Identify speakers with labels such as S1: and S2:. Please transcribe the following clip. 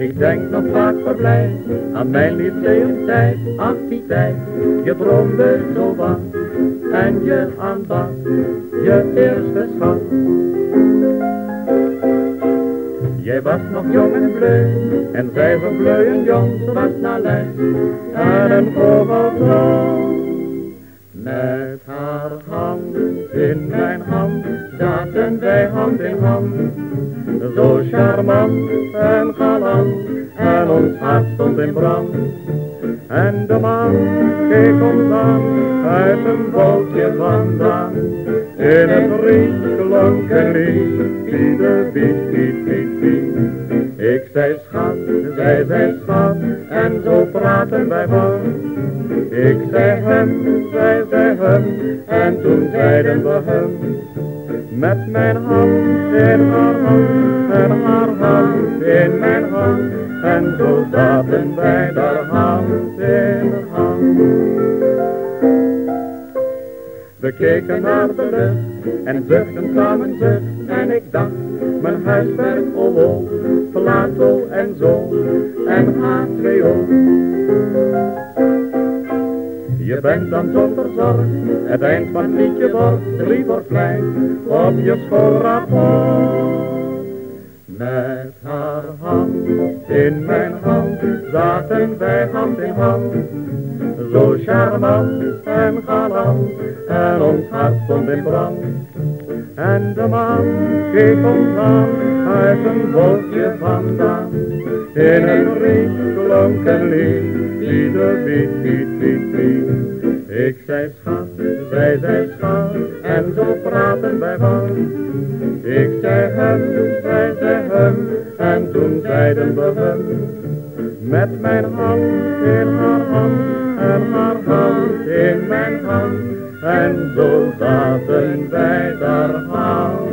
S1: Ik denk nog vaak verblijd aan mijn lyceumtijd, ach die tijd. Je droomde zo wat en je aanbad je eerste schat. Jij was nog jong en bleu, en zij zo bleu en jong, ze was naar les en een. Met haar hand in mijn hand, zaten wij hand in hand. Zo charmant en galant, en ons hart stond in brand. En de man keek ons aan, uit een bootje vandaan. In het een lied, piede, piet, piet, piet, piet. Ik zei schat, zij zei schat, en zo praten wij maar. Ik zei hem, zij zei hem, en toen zeiden we hem. Met mijn hand in haar hand, en haar hand in mijn hand. En zo zaten wij daar hand in hand. We keken naar de lucht en zuchten samen zucht. En ik dacht, mijn huiswerk, oh oh, Plato en zo, en H2O. Je bent dan zonder zorg, het eind van het liedje wordt drie voor klein op je schoolrapport. Met haar hand in mijn hand, zaten wij hand in hand. Zo charmant en galant, en ons hart stond in brand. En de man keek ons aan, uit een bootje vandaan. In een riet klonk een Ik zei schat, zij zei schat, en zo praten wij van. Ik zei hem, zij zei hem, en toen zeiden we hem. Met mijn hand in haar hand, en haar hand in mijn hand. En zo zaten wij daar hand